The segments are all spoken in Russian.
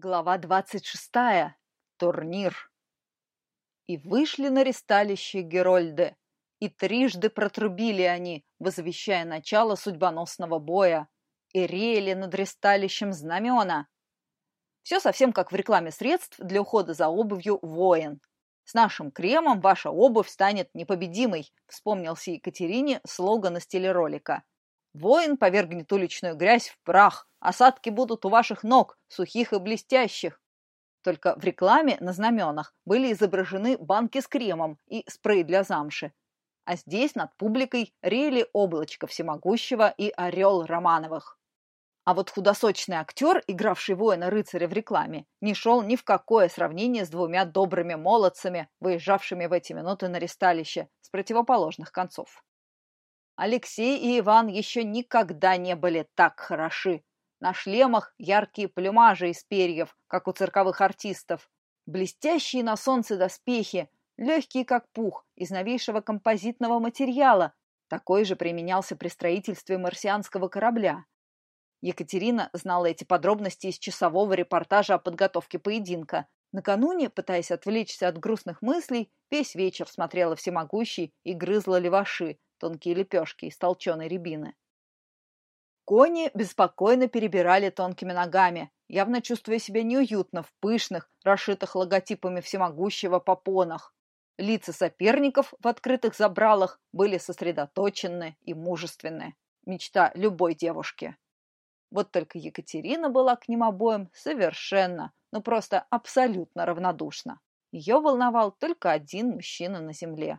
Глава двадцать шестая. Турнир. И вышли на ристалище Герольды, и трижды протрубили они, возвещая начало судьбоносного боя, и реяли над ристалищем знамена. Все совсем как в рекламе средств для ухода за обувью «Воин». «С нашим кремом ваша обувь станет непобедимой», вспомнился Екатерине слоган из телеролика. Воин повергнет уличную грязь в прах, осадки будут у ваших ног, сухих и блестящих. Только в рекламе на знаменах были изображены банки с кремом и спрей для замши. А здесь над публикой рели облачко всемогущего и орел Романовых. А вот худосочный актер, игравший воина-рыцаря в рекламе, не шел ни в какое сравнение с двумя добрыми молодцами, выезжавшими в эти минуты на ресталище с противоположных концов. Алексей и Иван еще никогда не были так хороши. На шлемах яркие плюмажи из перьев, как у цирковых артистов. Блестящие на солнце доспехи, легкие как пух, из новейшего композитного материала. Такой же применялся при строительстве марсианского корабля. Екатерина знала эти подробности из часового репортажа о подготовке поединка. Накануне, пытаясь отвлечься от грустных мыслей, весь вечер смотрела всемогущий и грызла леваши, тонкие лепешки из толченой рябины. Кони беспокойно перебирали тонкими ногами, явно чувствуя себя неуютно в пышных, расшитых логотипами всемогущего попонах. Лица соперников в открытых забралах были сосредоточены и мужественны. Мечта любой девушки. Вот только Екатерина была к ним обоим совершенно, ну просто абсолютно равнодушна. Ее волновал только один мужчина на земле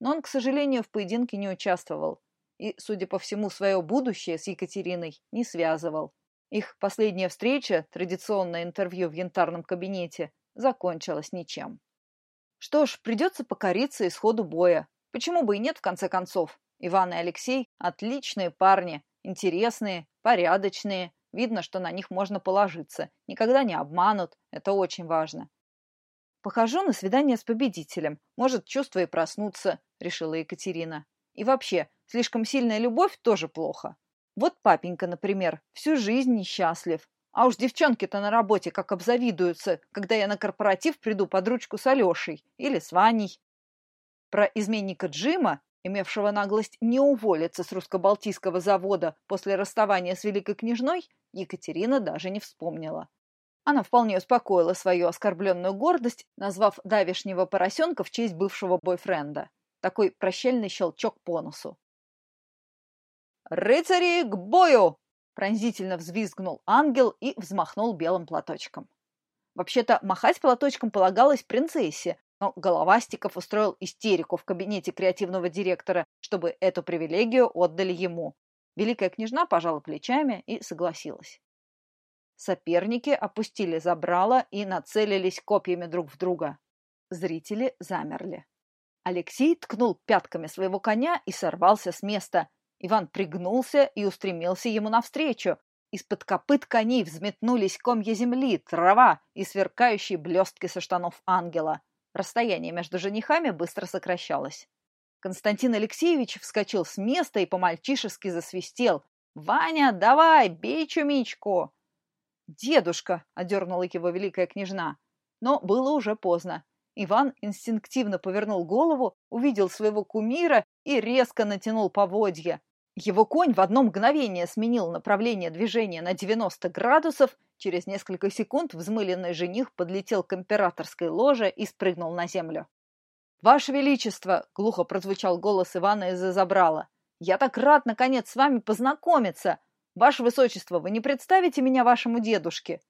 но он, к сожалению, в поединке не участвовал и, судя по всему, свое будущее с Екатериной не связывал. Их последняя встреча, традиционное интервью в янтарном кабинете, закончилась ничем. Что ж, придется покориться исходу боя. Почему бы и нет, в конце концов? Иван и Алексей – отличные парни, интересные, порядочные. Видно, что на них можно положиться. Никогда не обманут. Это очень важно. «Похожу на свидание с победителем. Может, чувства и проснутся», — решила Екатерина. «И вообще, слишком сильная любовь тоже плохо. Вот папенька, например, всю жизнь несчастлив. А уж девчонки-то на работе как обзавидуются, когда я на корпоратив приду под ручку с Алешей или с Ваней». Про изменника Джима, имевшего наглость не уволиться с русско-балтийского завода после расставания с великой княжной, Екатерина даже не вспомнила. Она вполне успокоила свою оскорбленную гордость, назвав давешнего поросенка в честь бывшего бойфренда. Такой прощальный щелчок по носу. «Рыцари, к бою!» Пронзительно взвизгнул ангел и взмахнул белым платочком. Вообще-то махать платочком полагалось принцессе, но Головастиков устроил истерику в кабинете креативного директора, чтобы эту привилегию отдали ему. Великая княжна пожала плечами и согласилась. Соперники опустили забрало и нацелились копьями друг в друга. Зрители замерли. Алексей ткнул пятками своего коня и сорвался с места. Иван пригнулся и устремился ему навстречу. Из-под копыт коней взметнулись комья земли, трава и сверкающие блестки со штанов ангела. Расстояние между женихами быстро сокращалось. Константин Алексеевич вскочил с места и по-мальчишески засвистел. «Ваня, давай, бей чумичку!» «Дедушка!» – одернула его великая княжна. Но было уже поздно. Иван инстинктивно повернул голову, увидел своего кумира и резко натянул поводья. Его конь в одно мгновение сменил направление движения на 90 градусов, через несколько секунд взмыленный жених подлетел к императорской ложе и спрыгнул на землю. «Ваше Величество!» – глухо прозвучал голос Ивана из-за забрала. «Я так рад, наконец, с вами познакомиться! Ваше Высочество, вы не представите меня вашему дедушке?»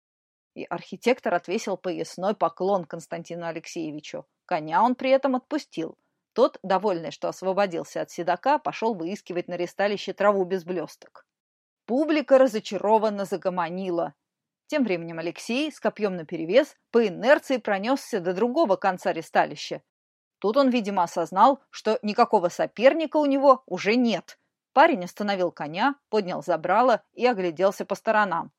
И архитектор отвесил поясной поклон Константину Алексеевичу. Коня он при этом отпустил. Тот, довольный, что освободился от седока, пошел выискивать на ресталище траву без блесток. Публика разочарованно загомонила. Тем временем Алексей с копьем наперевес по инерции пронесся до другого конца ресталища. Тут он, видимо, осознал, что никакого соперника у него уже нет. Парень остановил коня, поднял забрало и огляделся по сторонам.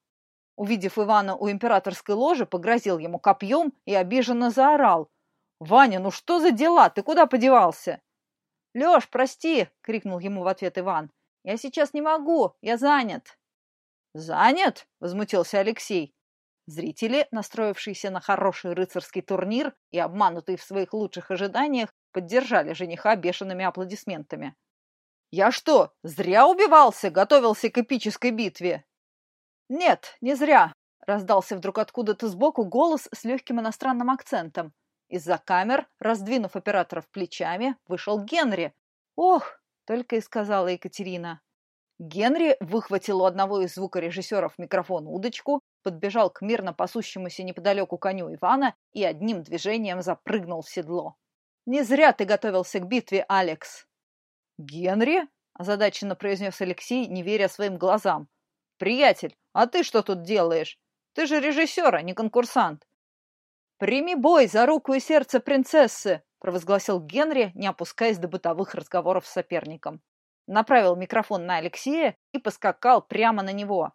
Увидев Ивана у императорской ложи, погрозил ему копьем и обиженно заорал. «Ваня, ну что за дела? Ты куда подевался?» «Леш, прости!» — крикнул ему в ответ Иван. «Я сейчас не могу, я занят». «Занят?» — возмутился Алексей. Зрители, настроившиеся на хороший рыцарский турнир и обманутые в своих лучших ожиданиях, поддержали жениха бешеными аплодисментами. «Я что, зря убивался, готовился к эпической битве?» «Нет, не зря», — раздался вдруг откуда-то сбоку голос с легким иностранным акцентом. Из-за камер, раздвинув операторов плечами, вышел Генри. «Ох!» — только и сказала Екатерина. Генри выхватил у одного из звукорежиссеров микрофон удочку, подбежал к мирно пасущемуся неподалеку коню Ивана и одним движением запрыгнул в седло. «Не зря ты готовился к битве, Алекс!» «Генри?» – озадаченно произнес Алексей, не веря своим глазам. «Приятель, а ты что тут делаешь? Ты же режиссер, а не конкурсант!» «Прими бой за руку и сердце принцессы!» – провозгласил Генри, не опускаясь до бытовых разговоров с соперником. Направил микрофон на Алексея и поскакал прямо на него.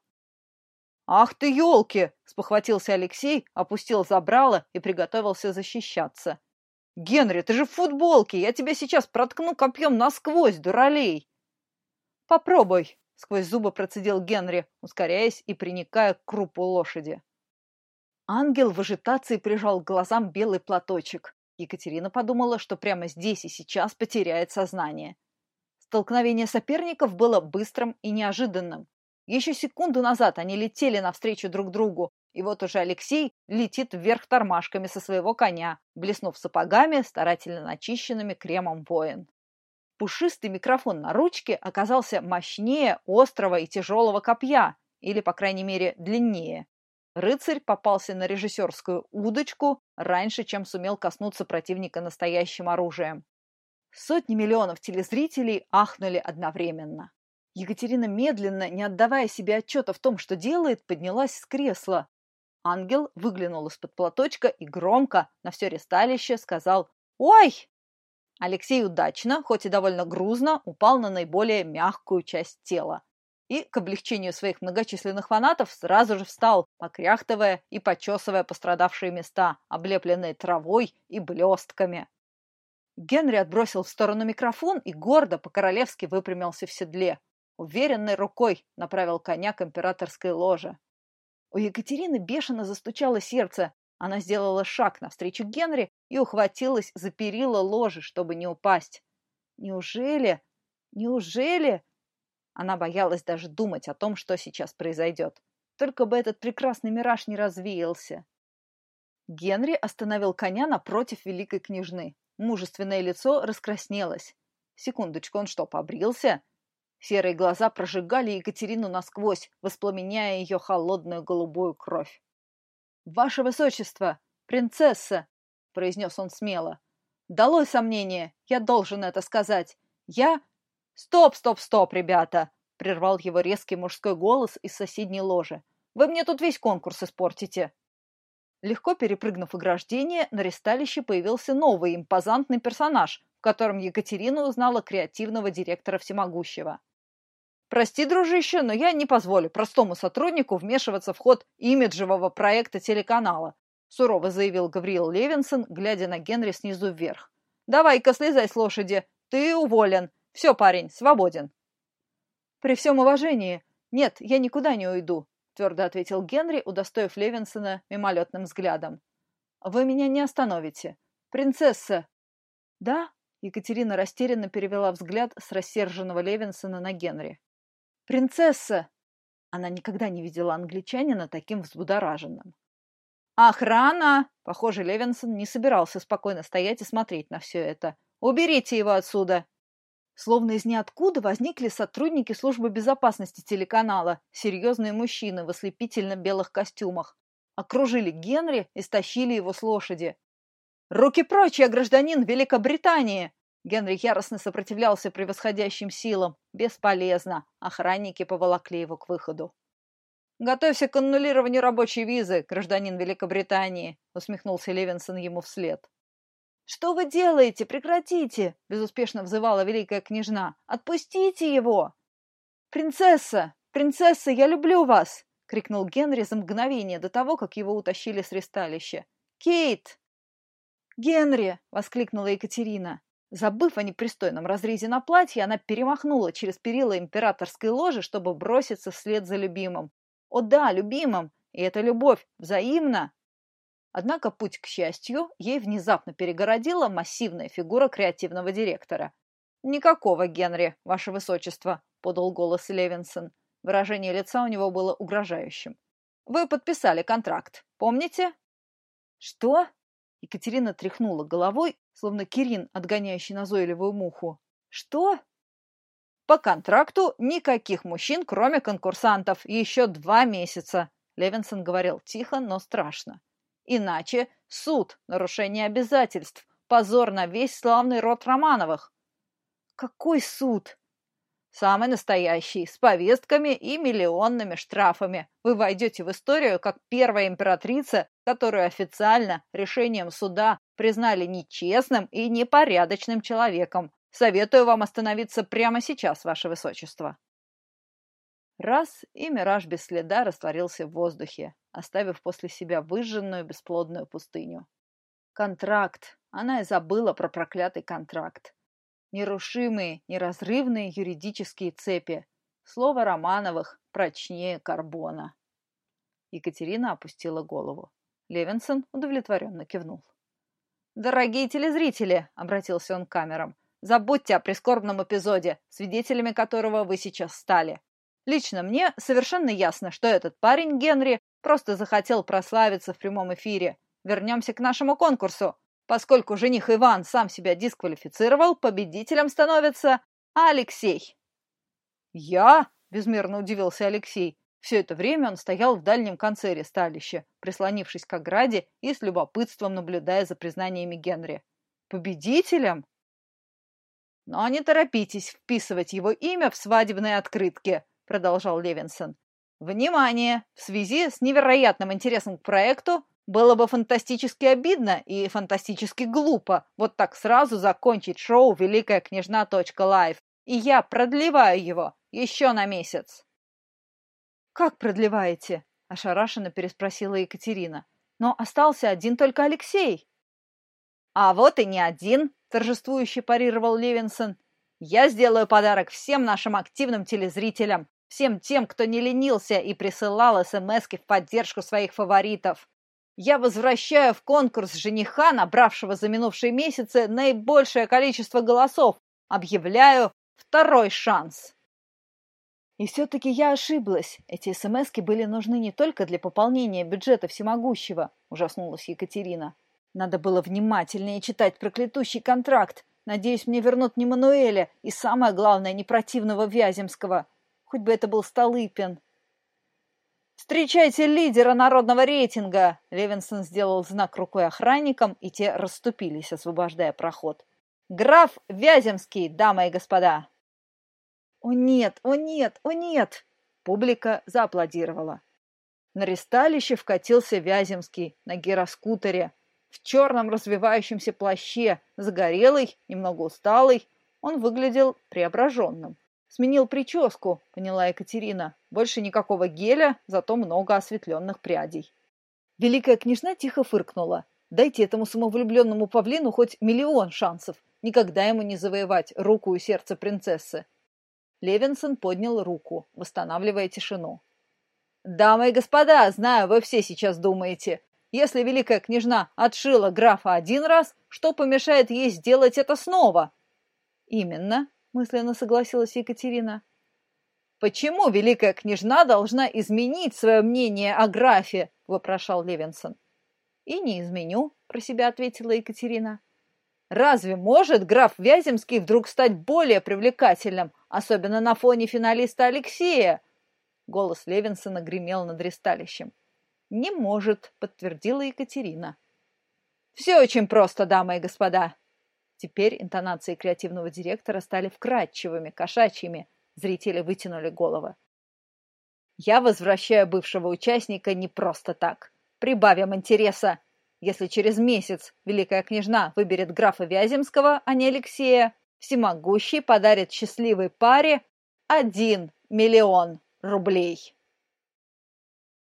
«Ах ты, елки!» – спохватился Алексей, опустил забрало и приготовился защищаться. «Генри, ты же в футболке! Я тебя сейчас проткну копьем насквозь, дуралей!» «Попробуй!» — сквозь зубы процедил Генри, ускоряясь и приникая к крупу лошади. Ангел в ажитации прижал к глазам белый платочек. Екатерина подумала, что прямо здесь и сейчас потеряет сознание. Столкновение соперников было быстрым и неожиданным. Еще секунду назад они летели навстречу друг другу, и вот уже Алексей летит вверх тормашками со своего коня, блеснув сапогами, старательно начищенными кремом воин. Пушистый микрофон на ручке оказался мощнее острого и тяжелого копья, или, по крайней мере, длиннее. Рыцарь попался на режиссерскую удочку раньше, чем сумел коснуться противника настоящим оружием. Сотни миллионов телезрителей ахнули одновременно. Екатерина медленно, не отдавая себе отчета в том, что делает, поднялась с кресла. Ангел выглянул из-под платочка и громко на все ресталище сказал «Ой!». Алексей удачно, хоть и довольно грузно, упал на наиболее мягкую часть тела. И, к облегчению своих многочисленных фанатов, сразу же встал, покряхтывая и почесывая пострадавшие места, облепленные травой и блестками. Генри отбросил в сторону микрофон и гордо по-королевски выпрямился в седле. Уверенной рукой направил коня к императорской ложе. У Екатерины бешено застучало сердце. Она сделала шаг навстречу Генри и ухватилась за перила ложи, чтобы не упасть. Неужели? Неужели? Она боялась даже думать о том, что сейчас произойдет. Только бы этот прекрасный мираж не развеялся. Генри остановил коня напротив великой княжны. Мужественное лицо раскраснелось. Секундочку, он что, побрился? Серые глаза прожигали Екатерину насквозь, воспламеняя ее холодную голубую кровь. «Ваше высочество! Принцесса!» — произнес он смело. «Долой сомнение! Я должен это сказать! Я...» «Стоп, стоп, стоп, ребята!» — прервал его резкий мужской голос из соседней ложи. «Вы мне тут весь конкурс испортите!» Легко перепрыгнув ограждение, на ресталище появился новый импозантный персонаж, в котором Екатерина узнала креативного директора Всемогущего. Прости, дружище, но я не позволю простому сотруднику вмешиваться в ход имиджевого проекта телеканала, сурово заявил Гавриил Левинсон, глядя на Генри снизу вверх. Давай-ка слезай с лошади. Ты уволен. Все, парень, свободен. При всем уважении. Нет, я никуда не уйду, твердо ответил Генри, удостоив Левинсона мимолетным взглядом. Вы меня не остановите. Принцесса. Да? Екатерина растерянно перевела взгляд с рассерженного Левинсона на Генри. «Принцесса!» Она никогда не видела англичанина таким взбудораженным. «Охрана!» Похоже, Левинсон не собирался спокойно стоять и смотреть на все это. «Уберите его отсюда!» Словно из ниоткуда возникли сотрудники службы безопасности телеканала, серьезные мужчины в ослепительно-белых костюмах. Окружили Генри и стащили его с лошади. «Руки прочь, я гражданин Великобритании!» Генри яростно сопротивлялся превосходящим силам. Бесполезно. Охранники поволокли его к выходу. «Готовься к аннулированию рабочей визы, гражданин Великобритании», усмехнулся Левинсон ему вслед. «Что вы делаете? Прекратите!» безуспешно взывала великая княжна. «Отпустите его!» «Принцесса! Принцесса, я люблю вас!» крикнул Генри за мгновение до того, как его утащили с ресталища. «Кейт!» «Генри!» — воскликнула Екатерина. Забыв о непристойном разрезе на платье, она перемахнула через перила императорской ложи, чтобы броситься вслед за любимым. О да, любимым! и эта любовь взаимна. Однако путь к счастью ей внезапно перегородила массивная фигура креативного директора. «Никакого, Генри, ваше высочество», — подал голос Левинсон. Выражение лица у него было угрожающим. «Вы подписали контракт, помните?» «Что?» Екатерина тряхнула головой, словно Кирин, отгоняющий назойливую муху. «Что?» «По контракту никаких мужчин, кроме конкурсантов, еще два месяца», Левинсон говорил тихо, но страшно. Иначе суд, нарушение обязательств, позор на весь славный род Романовых. Какой суд? Самый настоящий, с повестками и миллионными штрафами. Вы войдете в историю как первая императрица, которую официально решением суда признали нечестным и непорядочным человеком. Советую вам остановиться прямо сейчас, ваше высочество. Раз, и мираж без следа растворился в воздухе, оставив после себя выжженную бесплодную пустыню. Контракт. Она и забыла про проклятый контракт. Нерушимые, неразрывные юридические цепи. Слово Романовых прочнее карбона. Екатерина опустила голову. Левинсон удовлетворенно кивнул. «Дорогие телезрители!» — обратился он к камерам. «Забудьте о прискорбном эпизоде, свидетелями которого вы сейчас стали. Лично мне совершенно ясно, что этот парень Генри просто захотел прославиться в прямом эфире. Вернемся к нашему конкурсу. Поскольку жених Иван сам себя дисквалифицировал, победителем становится Алексей. «Я?» – безмерно удивился Алексей. Все это время он стоял в дальнем конце ресталища, прислонившись к ограде и с любопытством наблюдая за признаниями Генри. «Победителем?» «Но не торопитесь вписывать его имя в свадебные открытки», – продолжал Левинсон. «Внимание! В связи с невероятным интересом к проекту было бы фантастически обидно и фантастически глупо вот так сразу закончить шоу «Великая княжна. Лайв». И я продлеваю его еще на месяц». «Как продлеваете?» – ошарашенно переспросила Екатерина. «Но остался один только Алексей». «А вот и не один», – торжествующе парировал Левинсон. «Я сделаю подарок всем нашим активным телезрителям, всем тем, кто не ленился и присылал смски в поддержку своих фаворитов. Я возвращаю в конкурс жениха, набравшего за минувшие месяцы наибольшее количество голосов. Объявляю второй шанс. И все-таки я ошиблась. Эти смски были нужны не только для пополнения бюджета всемогущего, ужаснулась Екатерина. Надо было внимательнее читать проклятущий контракт. Надеюсь, мне вернут не Мануэля и, самое главное, не противного Вяземского. Хоть бы это был Столыпин. «Встречайте лидера народного рейтинга!» Левинсон сделал знак рукой охранникам, и те расступились, освобождая проход. «Граф Вяземский, дамы и господа!» «О нет! О нет! О нет!» Публика зааплодировала. На ресталище вкатился Вяземский на гироскутере, в черном развивающемся плаще, загорелый, немного усталый. Он выглядел преображенным. Сменил прическу, поняла Екатерина. Больше никакого геля, зато много осветленных прядей. Великая княжна тихо фыркнула. Дайте этому самовлюбленному павлину хоть миллион шансов. Никогда ему не завоевать руку и сердце принцессы. Левинсон поднял руку, восстанавливая тишину. «Дамы и господа, знаю, вы все сейчас думаете. Если великая княжна отшила графа один раз, что помешает ей сделать это снова?» «Именно», мысленно согласилась Екатерина. «Почему великая княжна должна изменить свое мнение о графе?» – вопрошал Левинсон. «И не изменю», – про себя ответила Екатерина. «Разве может граф Вяземский вдруг стать более привлекательным, особенно на фоне финалиста Алексея?» Голос Левинсона гремел над ресталищем. «Не может», – подтвердила Екатерина. «Все очень просто, дамы и господа. Теперь интонации креативного директора стали вкрадчивыми, кошачьими. Зрители вытянули головы. Я возвращаю бывшего участника не просто так. Прибавим интереса. Если через месяц великая княжна выберет графа Вяземского, а не Алексея, всемогущий подарит счастливой паре один миллион рублей.